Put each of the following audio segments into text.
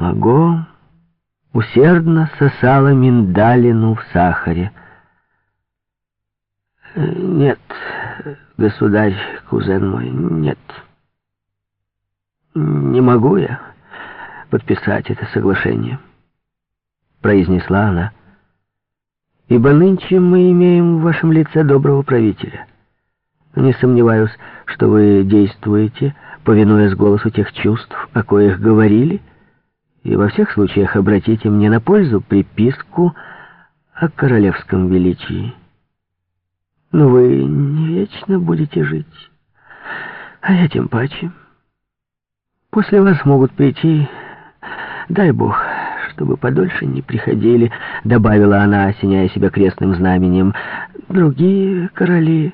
Маго усердно сосала миндалину в сахаре. «Нет, государь, кузен мой, нет. Не могу я подписать это соглашение», — произнесла она. «Ибо нынче мы имеем в вашем лице доброго правителя. Не сомневаюсь, что вы действуете, повинуясь голосу тех чувств, о коих говорили, и во всех случаях обратите мне на пользу приписку о королевском величии». Но вы не вечно будете жить, а я тем паче. После вас могут прийти, дай бог, чтобы подольше не приходили, добавила она, осеняя себя крестным знаменем, другие короли,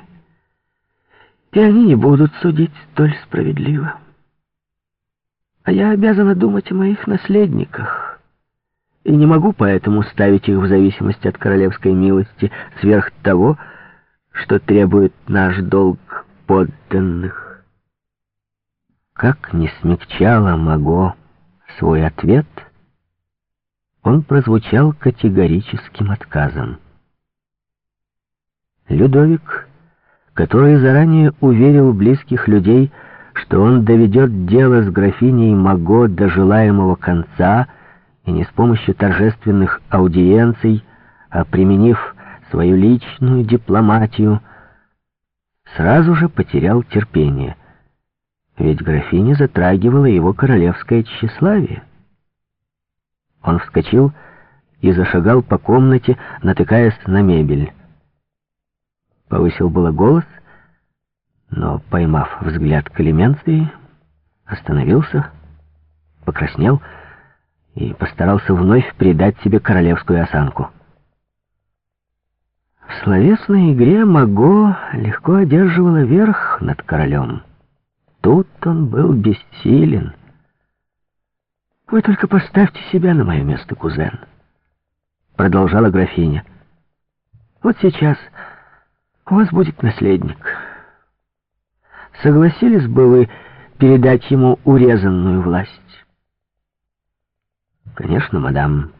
и они не будут судить столь справедливо. А я обязана думать о моих наследниках, и не могу поэтому ставить их в зависимости от королевской милости сверх того, что требует наш долг подданных. Как не смягчало Маго свой ответ, он прозвучал категорическим отказом. Людовик, который заранее уверил близких людей, что он доведет дело с графиней Маго до желаемого конца, и не с помощью торжественных аудиенций, а применив свою личную дипломатию, сразу же потерял терпение. Ведь графиня затрагивала его королевское тщеславие. Он вскочил и зашагал по комнате, натыкаясь на мебель. Повысил было голос, но, поймав взгляд Калеменции, остановился, покраснел и постарался вновь придать себе королевскую осанку. В словесной игре Маго легко одерживала верх над королем. Тут он был бессилен. «Вы только поставьте себя на мое место, кузен», — продолжала графиня. «Вот сейчас у вас будет наследник. Согласились бы вы передать ему урезанную власть?» «Конечно, мадам»,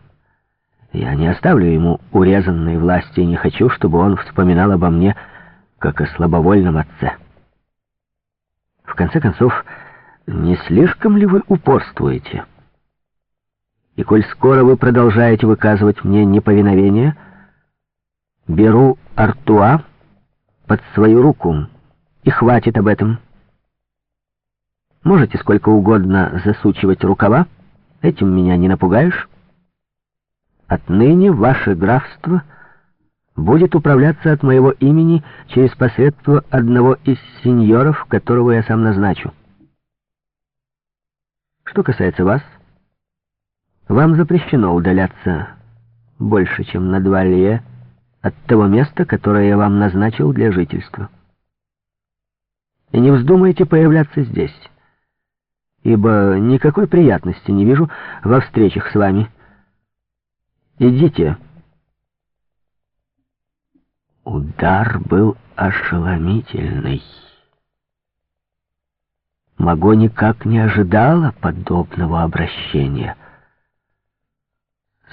я не оставлю ему урезанной власти и не хочу, чтобы он вспоминал обо мне, как о слабовольном отце. В конце концов, не слишком ли вы упорствуете? И коль скоро вы продолжаете выказывать мне неповиновение, беру Артуа под свою руку, и хватит об этом. Можете сколько угодно засучивать рукава, этим меня не напугаешь. Отныне ваше графство будет управляться от моего имени через посредство одного из сеньоров, которого я сам назначу. Что касается вас, вам запрещено удаляться больше, чем на два лье от того места, которое я вам назначил для жительства. И не вздумайте появляться здесь, ибо никакой приятности не вижу во встречах с вами. Идите. Удар был ошеломительный. Маго никак не ожидала подобного обращения.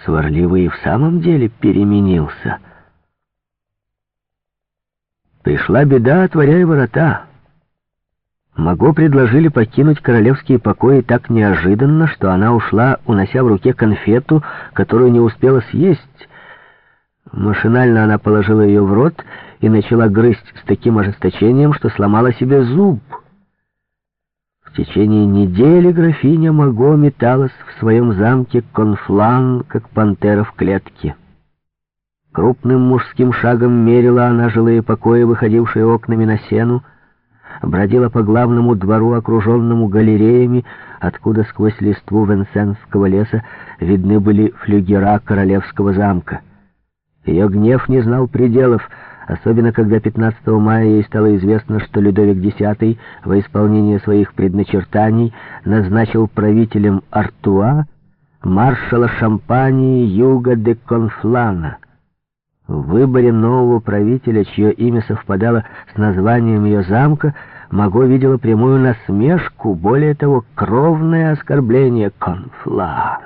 Сварливый и в самом деле переменился. Пришла беда, отворяя ворота. Маго предложили покинуть королевские покои так неожиданно, что она ушла, унося в руке конфету, которую не успела съесть. Машинально она положила ее в рот и начала грызть с таким ожесточением, что сломала себе зуб. В течение недели графиня Маго металась в своем замке Конфлан, как пантера в клетке. Крупным мужским шагом мерила она жилые покои, выходившие окнами на сену, бродила по главному двору, окруженному галереями, откуда сквозь листву Венсенского леса видны были флюгера королевского замка. Ее гнев не знал пределов, особенно когда 15 мая ей стало известно, что Людовик X во исполнение своих предначертаний назначил правителем Артуа маршала Шампании Юга де Конфлана — в выборе нового правителя, чье имя совпадало с названием ее замка, Маго видела прямую насмешку, более того, кровное оскорбление конфлан.